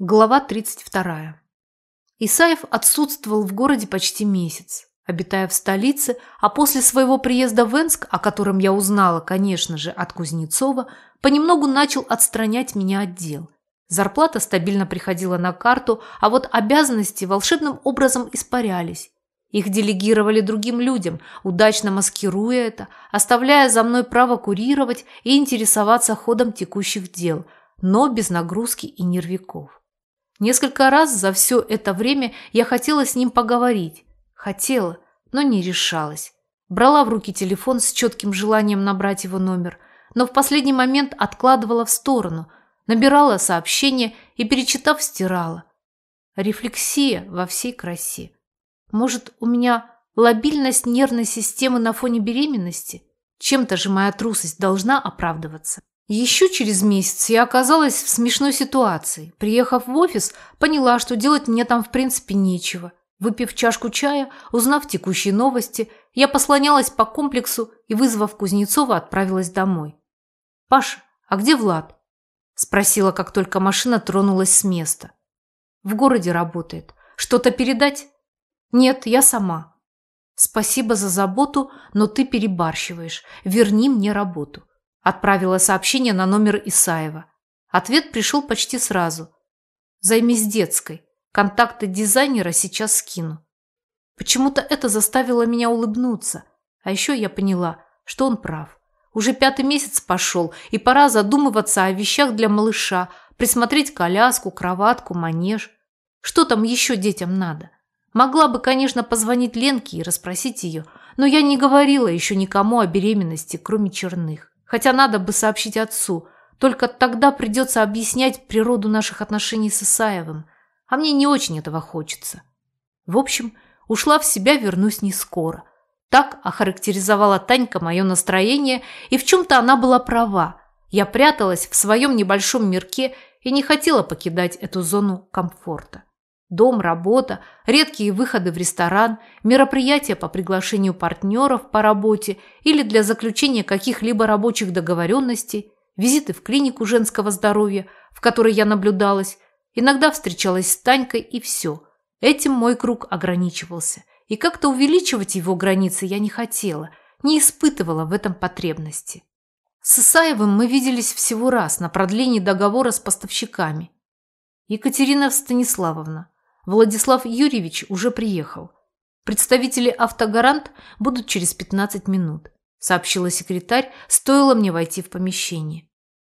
Глава 32. Исаев отсутствовал в городе почти месяц, обитая в столице, а после своего приезда в Энск, о котором я узнала, конечно же, от Кузнецова, понемногу начал отстранять меня от дел. Зарплата стабильно приходила на карту, а вот обязанности волшебным образом испарялись. Их делегировали другим людям, удачно маскируя это, оставляя за мной право курировать и интересоваться ходом текущих дел, но без нагрузки и нервиков. Несколько раз за все это время я хотела с ним поговорить. Хотела, но не решалась. Брала в руки телефон с четким желанием набрать его номер, но в последний момент откладывала в сторону, набирала сообщение и, перечитав, стирала. Рефлексия во всей красе. Может, у меня лобильность нервной системы на фоне беременности? Чем-то же моя трусость должна оправдываться. Еще через месяц я оказалась в смешной ситуации. Приехав в офис, поняла, что делать мне там в принципе нечего. Выпив чашку чая, узнав текущие новости, я послонялась по комплексу и, вызвав Кузнецова, отправилась домой. «Паша, а где Влад?» – спросила, как только машина тронулась с места. «В городе работает. Что-то передать?» «Нет, я сама». «Спасибо за заботу, но ты перебарщиваешь. Верни мне работу». Отправила сообщение на номер Исаева. Ответ пришел почти сразу. Займись детской. Контакты дизайнера сейчас скину. Почему-то это заставило меня улыбнуться. А еще я поняла, что он прав. Уже пятый месяц пошел, и пора задумываться о вещах для малыша, присмотреть коляску, кроватку, манеж. Что там еще детям надо? Могла бы, конечно, позвонить Ленке и расспросить ее, но я не говорила еще никому о беременности, кроме черных. Хотя надо бы сообщить отцу. Только тогда придется объяснять природу наших отношений с Исаевым. А мне не очень этого хочется. В общем, ушла в себя, вернусь не скоро. Так охарактеризовала Танька мое настроение, и в чем-то она была права. Я пряталась в своем небольшом мирке и не хотела покидать эту зону комфорта. Дом, работа, редкие выходы в ресторан, мероприятия по приглашению партнеров по работе или для заключения каких-либо рабочих договоренностей, визиты в клинику женского здоровья, в которой я наблюдалась, иногда встречалась с Танькой и все. Этим мой круг ограничивался. И как-то увеличивать его границы я не хотела, не испытывала в этом потребности. С Исаевым мы виделись всего раз на продлении договора с поставщиками. Екатерина Станиславовна, Владислав Юрьевич уже приехал. Представители «Автогарант» будут через 15 минут, сообщила секретарь, стоило мне войти в помещение.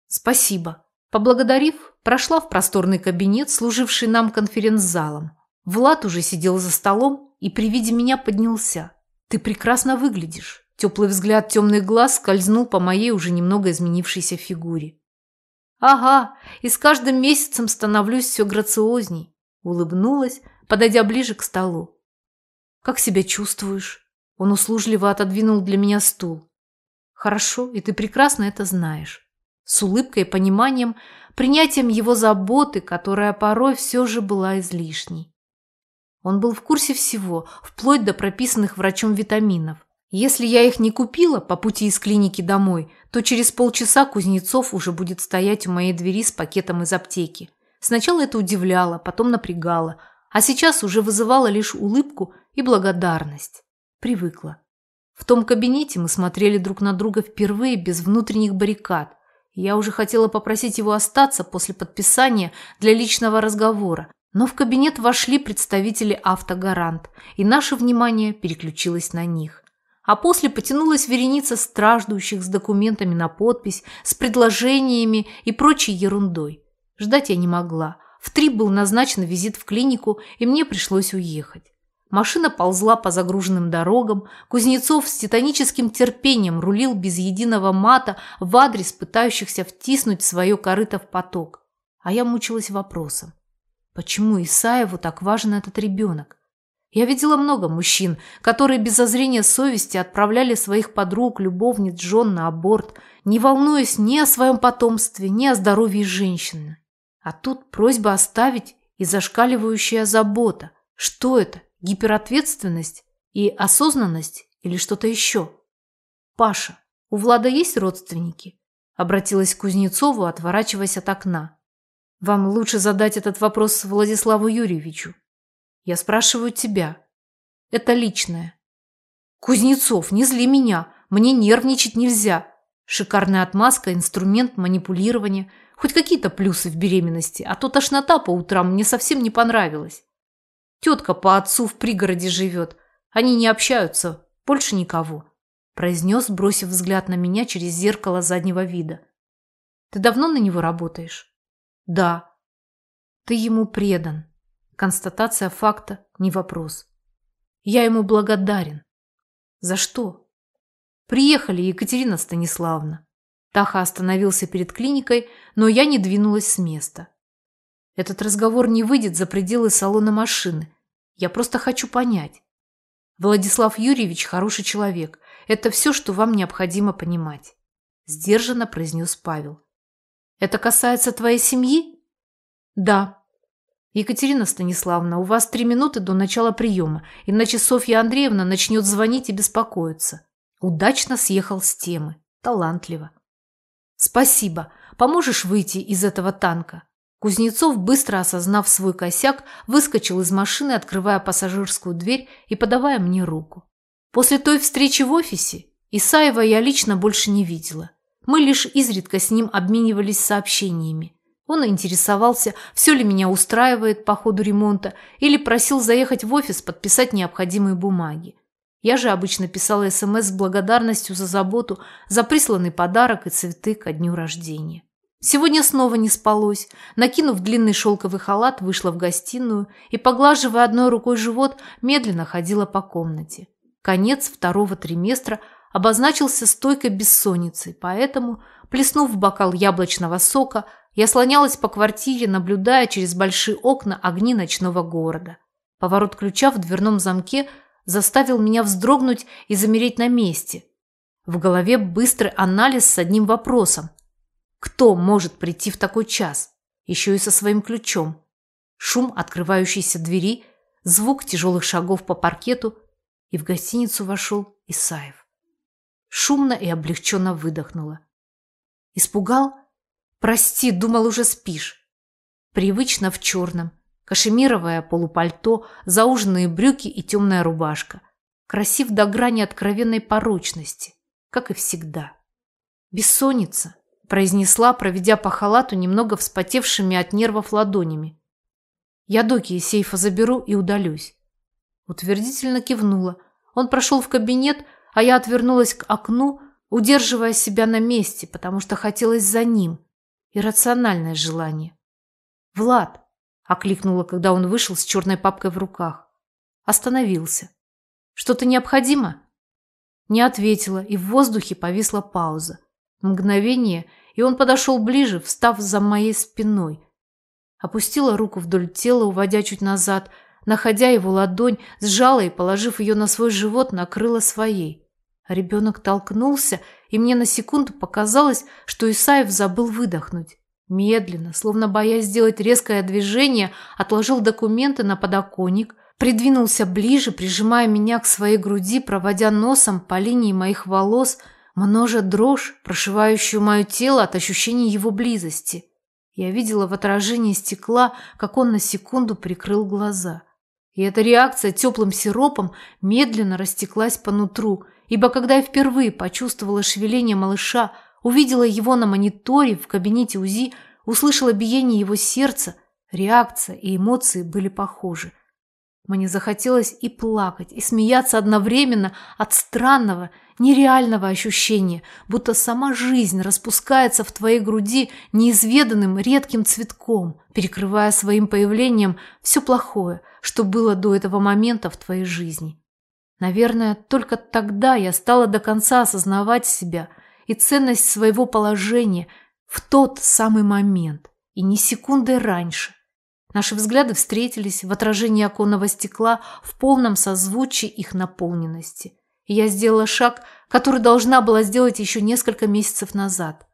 Спасибо. Поблагодарив, прошла в просторный кабинет, служивший нам конференц-залом. Влад уже сидел за столом и при виде меня поднялся. Ты прекрасно выглядишь. Теплый взгляд темных глаз скользнул по моей уже немного изменившейся фигуре. Ага, и с каждым месяцем становлюсь все грациозней. Улыбнулась, подойдя ближе к столу. «Как себя чувствуешь?» Он услужливо отодвинул для меня стул. «Хорошо, и ты прекрасно это знаешь». С улыбкой пониманием, принятием его заботы, которая порой все же была излишней. Он был в курсе всего, вплоть до прописанных врачом витаминов. Если я их не купила по пути из клиники домой, то через полчаса Кузнецов уже будет стоять у моей двери с пакетом из аптеки. Сначала это удивляло, потом напрягало, а сейчас уже вызывало лишь улыбку и благодарность. Привыкла. В том кабинете мы смотрели друг на друга впервые без внутренних баррикад. Я уже хотела попросить его остаться после подписания для личного разговора, но в кабинет вошли представители «Автогарант», и наше внимание переключилось на них. А после потянулась вереница страждущих с документами на подпись, с предложениями и прочей ерундой. Ждать я не могла. В три был назначен визит в клинику, и мне пришлось уехать. Машина ползла по загруженным дорогам, Кузнецов с титаническим терпением рулил без единого мата в адрес пытающихся втиснуть свое корыто в поток. А я мучилась вопросом. Почему Исаеву так важен этот ребенок? Я видела много мужчин, которые без зазрения совести отправляли своих подруг, любовниц, жен на аборт, не волнуясь ни о своем потомстве, ни о здоровье женщины. А тут просьба оставить и зашкаливающая забота. Что это? Гиперответственность и осознанность или что-то еще? Паша, у Влада есть родственники? Обратилась к Кузнецову, отворачиваясь от окна. Вам лучше задать этот вопрос Владиславу Юрьевичу. Я спрашиваю тебя. Это личное. Кузнецов, не зли меня. Мне нервничать нельзя. Шикарная отмазка, инструмент манипулирования. Хоть какие-то плюсы в беременности, а то тошнота по утрам мне совсем не понравилась. Тетка по отцу в пригороде живет. Они не общаются. Больше никого. Произнес, бросив взгляд на меня через зеркало заднего вида. Ты давно на него работаешь? Да. Ты ему предан. Констатация факта, не вопрос. Я ему благодарен. За что? Приехали, Екатерина Станиславовна. Таха остановился перед клиникой, но я не двинулась с места. Этот разговор не выйдет за пределы салона машины. Я просто хочу понять. Владислав Юрьевич хороший человек. Это все, что вам необходимо понимать. Сдержанно произнес Павел. Это касается твоей семьи? Да. Екатерина Станиславовна, у вас три минуты до начала приема, иначе Софья Андреевна начнет звонить и беспокоиться. Удачно съехал с темы. Талантливо. Спасибо. Поможешь выйти из этого танка? Кузнецов, быстро осознав свой косяк, выскочил из машины, открывая пассажирскую дверь и подавая мне руку. После той встречи в офисе Исаева я лично больше не видела. Мы лишь изредка с ним обменивались сообщениями. Он интересовался, все ли меня устраивает по ходу ремонта, или просил заехать в офис подписать необходимые бумаги. Я же обычно писала СМС с благодарностью за заботу, за присланный подарок и цветы ко дню рождения. Сегодня снова не спалось. Накинув длинный шелковый халат, вышла в гостиную и, поглаживая одной рукой живот, медленно ходила по комнате. Конец второго триместра обозначился стойкой бессонницы, поэтому, плеснув в бокал яблочного сока, я слонялась по квартире, наблюдая через большие окна огни ночного города. Поворот ключа в дверном замке заставил меня вздрогнуть и замереть на месте. В голове быстрый анализ с одним вопросом – кто может прийти в такой час? Еще и со своим ключом. Шум открывающейся двери, звук тяжелых шагов по паркету, и в гостиницу вошел Исаев. Шумно и облегченно выдохнула. Испугал? Прости, думал, уже спишь. Привычно в черном. Кашемировое полупальто, зауженные брюки и темная рубашка. Красив до грани откровенной порочности, как и всегда. Бессонница, произнесла, проведя по халату немного вспотевшими от нервов ладонями. «Я доки из сейфа заберу и удалюсь». Утвердительно кивнула. Он прошел в кабинет, а я отвернулась к окну, удерживая себя на месте, потому что хотелось за ним. Иррациональное желание. «Влад!» – окликнула, когда он вышел с черной папкой в руках. Остановился. «Что-то необходимо?» Не ответила, и в воздухе повисла пауза. Мгновение, и он подошел ближе, встав за моей спиной. Опустила руку вдоль тела, уводя чуть назад, находя его ладонь, сжала и, положив ее на свой живот, накрыла своей. Ребенок толкнулся, и мне на секунду показалось, что Исаев забыл выдохнуть. Медленно, словно боясь сделать резкое движение, отложил документы на подоконник, придвинулся ближе, прижимая меня к своей груди, проводя носом по линии моих волос – множа дрожь, прошивающую мое тело от ощущения его близости. Я видела в отражении стекла, как он на секунду прикрыл глаза. И эта реакция теплым сиропом медленно растеклась по нутру, ибо когда я впервые почувствовала шевеление малыша, увидела его на мониторе в кабинете УЗИ, услышала биение его сердца, реакция и эмоции были похожи – мне захотелось и плакать, и смеяться одновременно от странного, нереального ощущения, будто сама жизнь распускается в твоей груди неизведанным редким цветком, перекрывая своим появлением все плохое, что было до этого момента в твоей жизни. Наверное, только тогда я стала до конца осознавать себя и ценность своего положения в тот самый момент, и не секунды раньше. Наши взгляды встретились в отражении оконного стекла в полном созвучии их наполненности. И я сделала шаг, который должна была сделать еще несколько месяцев назад.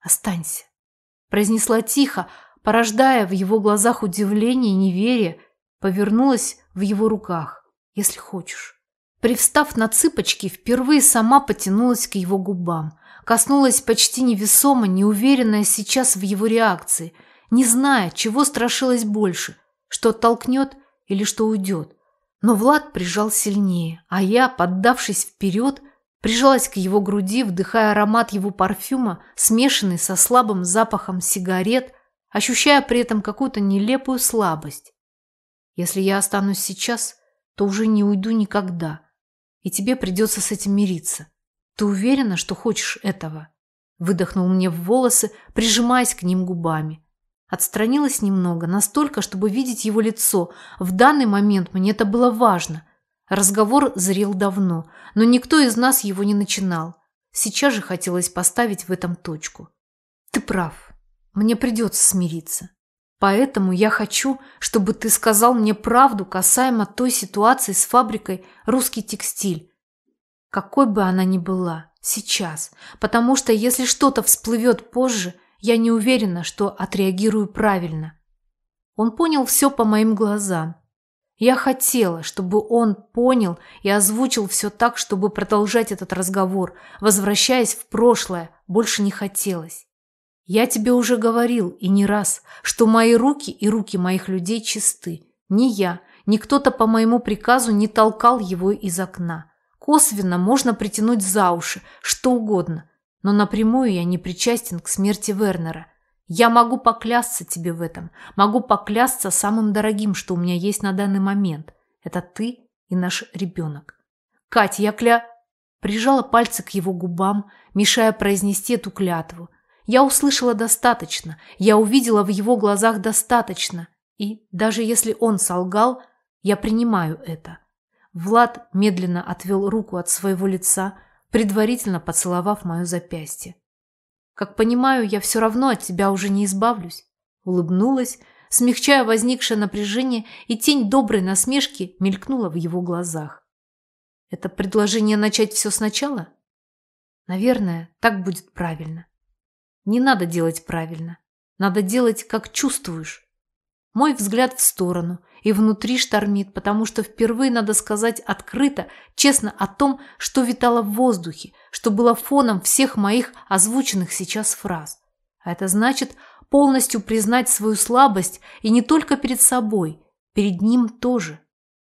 «Останься», – произнесла тихо, порождая в его глазах удивление и неверие, повернулась в его руках, если хочешь. Привстав на цыпочки, впервые сама потянулась к его губам, коснулась почти невесомо, неуверенная сейчас в его реакции – не зная, чего страшилась больше, что оттолкнет или что уйдет. Но Влад прижал сильнее, а я, поддавшись вперед, прижалась к его груди, вдыхая аромат его парфюма, смешанный со слабым запахом сигарет, ощущая при этом какую-то нелепую слабость. Если я останусь сейчас, то уже не уйду никогда, и тебе придется с этим мириться. Ты уверена, что хочешь этого? Выдохнул мне в волосы, прижимаясь к ним губами. Отстранилась немного, настолько, чтобы видеть его лицо. В данный момент мне это было важно. Разговор зрел давно, но никто из нас его не начинал. Сейчас же хотелось поставить в этом точку. Ты прав. Мне придется смириться. Поэтому я хочу, чтобы ты сказал мне правду касаемо той ситуации с фабрикой «Русский текстиль». Какой бы она ни была, сейчас. Потому что если что-то всплывет позже, я не уверена, что отреагирую правильно. Он понял все по моим глазам. Я хотела, чтобы он понял и озвучил все так, чтобы продолжать этот разговор, возвращаясь в прошлое, больше не хотелось. Я тебе уже говорил и не раз, что мои руки и руки моих людей чисты. Ни я, ни кто-то по моему приказу не толкал его из окна. Косвенно можно притянуть за уши, что угодно, но напрямую я не причастен к смерти Вернера. Я могу поклясться тебе в этом, могу поклясться самым дорогим, что у меня есть на данный момент. Это ты и наш ребенок. Катя, я кля... Прижала пальцы к его губам, мешая произнести эту клятву. Я услышала достаточно, я увидела в его глазах достаточно. И даже если он солгал, я принимаю это. Влад медленно отвел руку от своего лица, предварительно поцеловав мое запястье. «Как понимаю, я все равно от тебя уже не избавлюсь», улыбнулась, смягчая возникшее напряжение, и тень доброй насмешки мелькнула в его глазах. «Это предложение начать все сначала?» «Наверное, так будет правильно. Не надо делать правильно. Надо делать, как чувствуешь. Мой взгляд в сторону, и внутри штормит, потому что впервые надо сказать открыто, честно о том, что витало в воздухе, что было фоном всех моих озвученных сейчас фраз. А это значит полностью признать свою слабость и не только перед собой, перед ним тоже.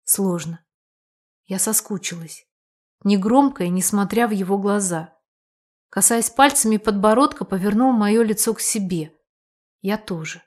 Сложно. Я соскучилась. Негромко и несмотря в его глаза. Касаясь пальцами подбородка, повернул мое лицо к себе. Я тоже.